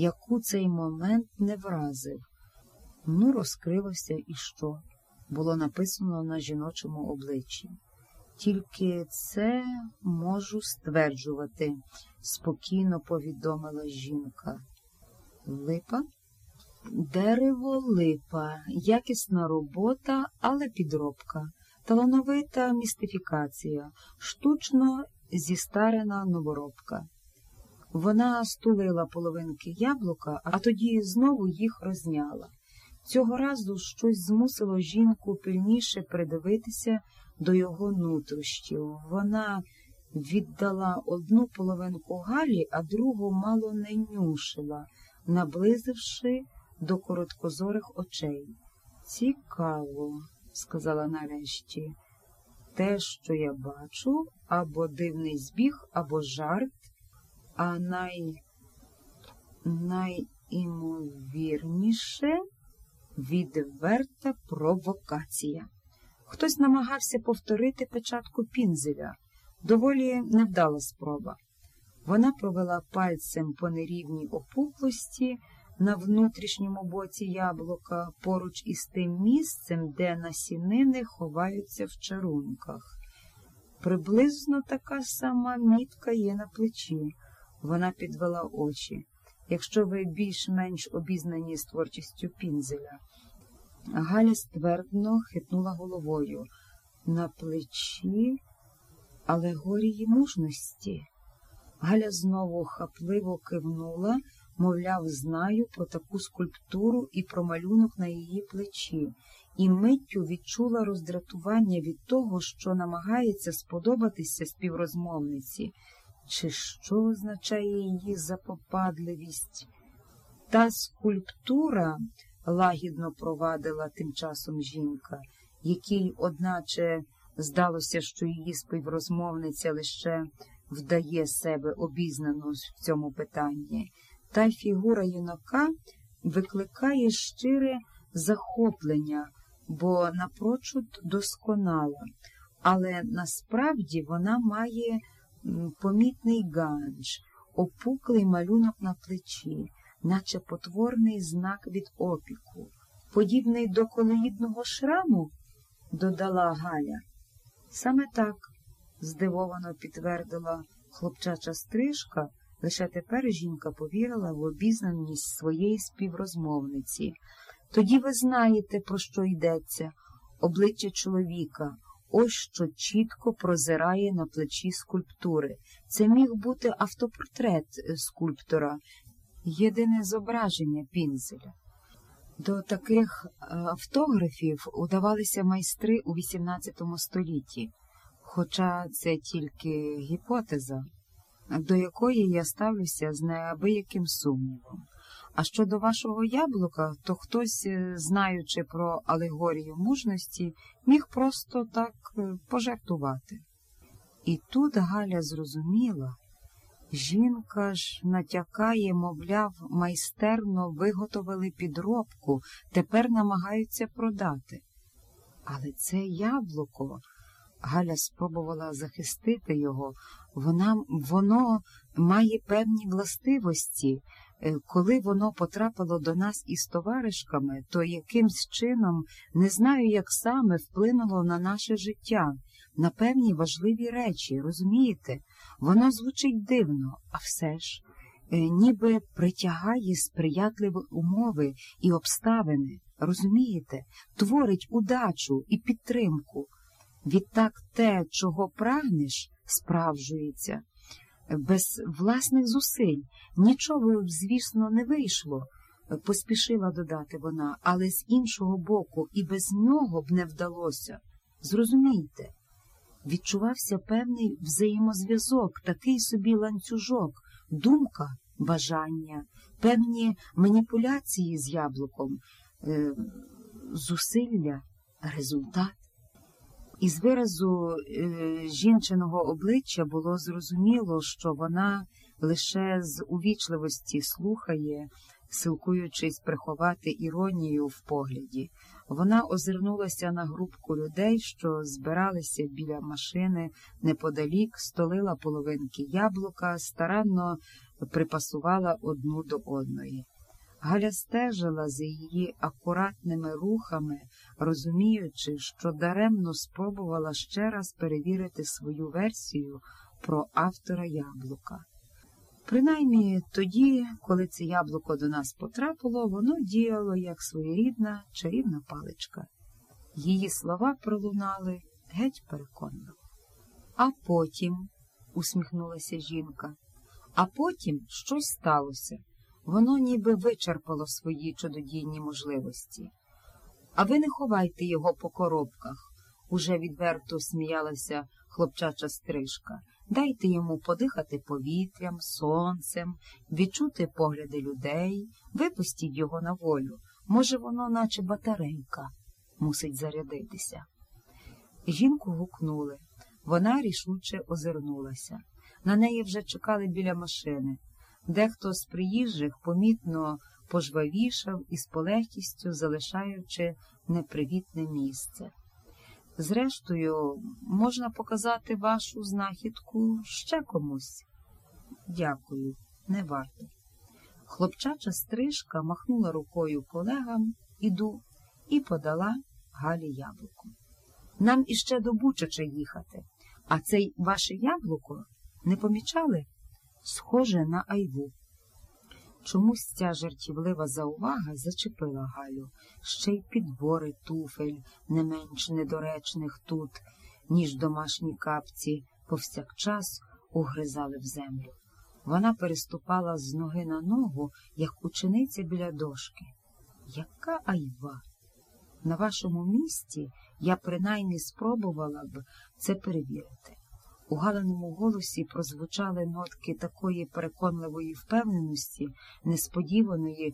яку цей момент не вразив. Ну, розкрилося і що? Було написано на жіночому обличчі. Тільки це можу стверджувати, спокійно повідомила жінка. Липа? Дерево липа, якісна робота, але підробка, талановита містифікація, штучно зістарена новоробка. Вона стулила половинки яблука, а тоді знову їх розняла. Цього разу щось змусило жінку пильніше придивитися до його нутрощів. Вона віддала одну половинку Галі, а другу мало не нюшила, наблизивши до короткозорих очей. Цікаво, сказала нарешті, те, що я бачу, або дивний збіг, або жарт, а най... найімовірніше відверта провокація. Хтось намагався повторити печатку пінзеля. Доволі невдала спроба. Вона провела пальцем по нерівній опуклості на внутрішньому боці яблука поруч із тим місцем, де насінини ховаються в чарунках. Приблизно така сама мітка є на плечі. Вона підвела очі. Якщо ви більш-менш обізнані з творчістю пінзеля. Галя ствердно хитнула головою на плечі алегорії мужності. Галя знову хапливо кивнула, мовляв, знаю про таку скульптуру і про малюнок на її плечі, і миттю відчула роздратування від того, що намагається сподобатися співрозмовниці, чи що означає її запопадливість. Та скульптура, лагідно провадила тим часом жінка, якій, одначе, здалося, що її співрозмовниця лише вдає себе обізнану в цьому питанні, та фігура юнака викликає щире захоплення, бо напрочуд досконала, але насправді вона має помітний ганж, опуклий малюнок на плечі, наче потворний знак від опіку, подібний до колоїдного шраму, додала Галя. Саме так, здивовано підтвердила хлопчача стрижка, лише тепер жінка повірила в обізнаність своєї співрозмовниці. Тоді ви знаєте, про що йдеться, обличчя чоловіка. Ось що чітко прозирає на плечі скульптури. Це міг бути автопортрет скульптора, єдине зображення пінзеля. До таких автографів удавалися майстри у XVIII столітті, хоча це тільки гіпотеза, до якої я ставлюся з неабияким сумнівом. А щодо вашого яблука, то хтось, знаючи про алегорію мужності, міг просто так пожартувати. І тут Галя зрозуміла, жінка ж натякає, мовляв, майстерно виготовили підробку, тепер намагаються продати. Але це яблуко, Галя спробувала захистити його, вона, воно має певні властивості. Коли воно потрапило до нас із товаришками, то якимсь чином не знаю, як саме вплинуло на наше життя, на певні важливі речі, розумієте? Воно звучить дивно, а все ж, ніби притягає сприятливі умови і обставини, розумієте, творить удачу і підтримку. Відтак те, чого прагнеш, справжується. Без власних зусиль нічого, звісно, не вийшло, поспішила додати вона, але з іншого боку, і без нього б не вдалося. Зрозумійте, відчувався певний взаємозв'язок, такий собі ланцюжок, думка, бажання, певні маніпуляції з яблуком, е, зусилля, результат. Із виразу е, жінчиного обличчя було зрозуміло, що вона лише з увічливості слухає, силкуючись приховати іронію в погляді. Вона озирнулася на групку людей, що збиралися біля машини неподалік, столила половинки яблука, старанно припасувала одну до одної. Галя стежила за її акуратними рухами, розуміючи, що даремно спробувала ще раз перевірити свою версію про автора яблука. Принаймні тоді, коли це яблуко до нас потрапило, воно діяло як своєрідна чарівна паличка. Її слова пролунали геть переконливо. А потім, усміхнулася жінка, а потім щось сталося. Воно ніби вичерпало свої чудодійні можливості. А ви не ховайте його по коробках, уже відверто сміялася хлопчача стрижка. Дайте йому подихати повітрям, сонцем, відчути погляди людей, випустіть його на волю. Може, воно, наче батарейка, мусить зарядитися. Жінку гукнули. Вона рішуче озирнулася. На неї вже чекали біля машини. Дехто з приїжджих помітно пожвавішав і з полегкістю залишаючи непривітне місце. Зрештою, можна показати вашу знахідку ще комусь. Дякую, не варто. Хлопчача стрижка махнула рукою колегам іду і подала Галі яблуко. Нам іще до Бучача їхати, а цей ваше яблуко не помічали? Схоже на айву. Чомусь ця жартівлива заувага зачепила Галю, ще й підбори туфель, не менш недоречних тут, ніж домашні капці, повсякчас угризали в землю. Вона переступала з ноги на ногу, як учениця біля дошки. Яка айва? На вашому місці я принаймні спробувала б це перевірити. У галеному голосі прозвучали нотки такої переконливої впевненості, несподіваної